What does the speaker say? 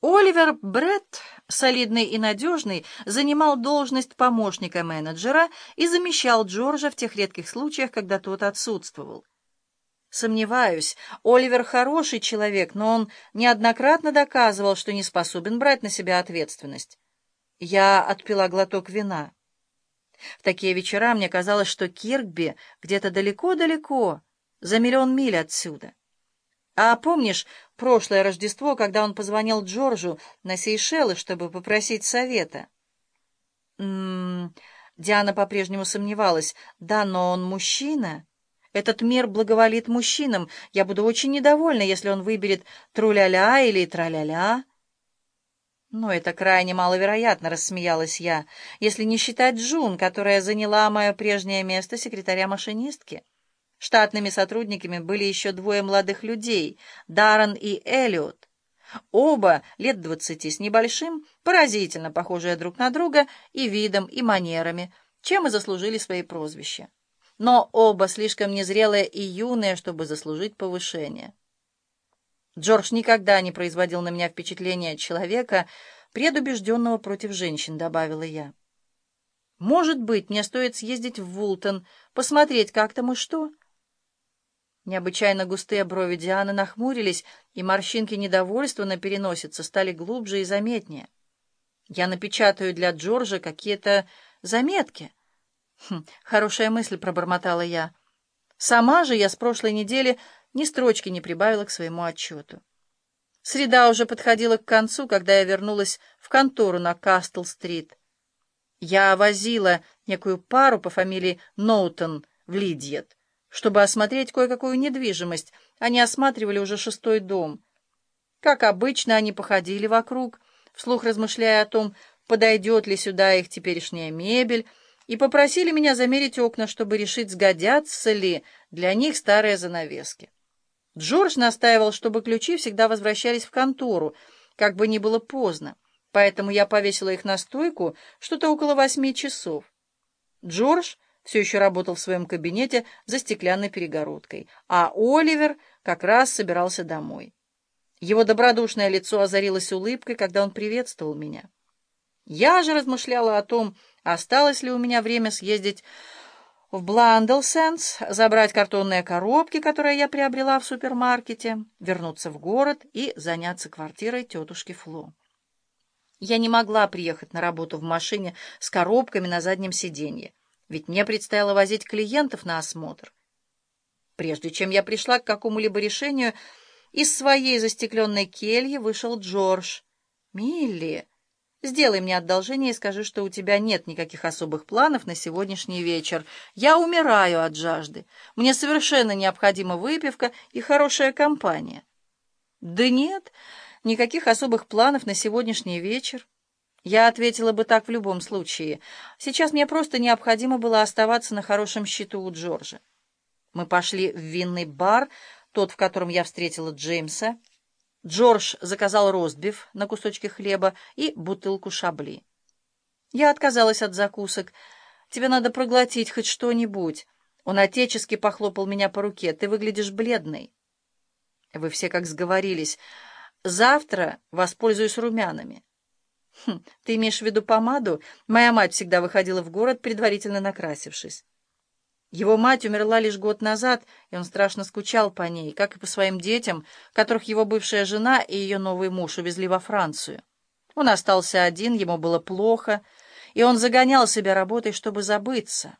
Оливер Бретт, солидный и надежный, занимал должность помощника менеджера и замещал Джорджа в тех редких случаях, когда тот отсутствовал. Сомневаюсь, Оливер хороший человек, но он неоднократно доказывал, что не способен брать на себя ответственность. Я отпила глоток вина. В такие вечера мне казалось, что Киркби где-то далеко-далеко, за миллион миль отсюда. А помнишь прошлое Рождество, когда он позвонил Джорджу на Сейшелы, чтобы попросить совета? М -м -м, Диана по-прежнему сомневалась. Да, но он мужчина. Этот мир благоволит мужчинам. Я буду очень недовольна, если он выберет тру-ля-ля или тра-ля-ля. «Но это крайне маловероятно», — рассмеялась я, «если не считать Джун, которая заняла мое прежнее место секретаря-машинистки». Штатными сотрудниками были еще двое молодых людей, Даррен и Эллиот. Оба, лет двадцати с небольшим, поразительно похожие друг на друга и видом, и манерами, чем и заслужили свои прозвища. Но оба слишком незрелые и юные, чтобы заслужить повышение. Джордж никогда не производил на меня впечатления человека, предубежденного против женщин, добавила я. Может быть, мне стоит съездить в Вултон, посмотреть, как там и что? Необычайно густые брови Дианы нахмурились, и морщинки недовольства на переносице стали глубже и заметнее. Я напечатаю для Джорджа какие-то заметки. Хм, хорошая мысль, пробормотала я. Сама же я с прошлой недели ни строчки не прибавила к своему отчету. Среда уже подходила к концу, когда я вернулась в контору на Кастл-стрит. Я возила некую пару по фамилии Ноутон в Лидьет чтобы осмотреть кое-какую недвижимость. Они осматривали уже шестой дом. Как обычно, они походили вокруг, вслух размышляя о том, подойдет ли сюда их теперешняя мебель, и попросили меня замерить окна, чтобы решить, сгодятся ли для них старые занавески. Джордж настаивал, чтобы ключи всегда возвращались в контору, как бы ни было поздно, поэтому я повесила их на стойку что-то около восьми часов. Джордж все еще работал в своем кабинете за стеклянной перегородкой, а Оливер как раз собирался домой. Его добродушное лицо озарилось улыбкой, когда он приветствовал меня. Я же размышляла о том, осталось ли у меня время съездить в Бландлсенс, забрать картонные коробки, которые я приобрела в супермаркете, вернуться в город и заняться квартирой тетушки Фло. Я не могла приехать на работу в машине с коробками на заднем сиденье ведь мне предстояло возить клиентов на осмотр. Прежде чем я пришла к какому-либо решению, из своей застекленной кельи вышел Джордж. «Милли, сделай мне одолжение и скажи, что у тебя нет никаких особых планов на сегодняшний вечер. Я умираю от жажды. Мне совершенно необходима выпивка и хорошая компания». «Да нет, никаких особых планов на сегодняшний вечер». Я ответила бы так в любом случае. Сейчас мне просто необходимо было оставаться на хорошем счету у Джорджа. Мы пошли в винный бар, тот, в котором я встретила Джеймса. Джордж заказал ростбиф на кусочке хлеба и бутылку шабли. Я отказалась от закусок. «Тебе надо проглотить хоть что-нибудь». Он отечески похлопал меня по руке. «Ты выглядишь бледной». «Вы все как сговорились. Завтра воспользуюсь румянами». Хм, ты имеешь в виду помаду? Моя мать всегда выходила в город, предварительно накрасившись. Его мать умерла лишь год назад, и он страшно скучал по ней, как и по своим детям, которых его бывшая жена и ее новый муж увезли во Францию. Он остался один, ему было плохо, и он загонял себя работой, чтобы забыться.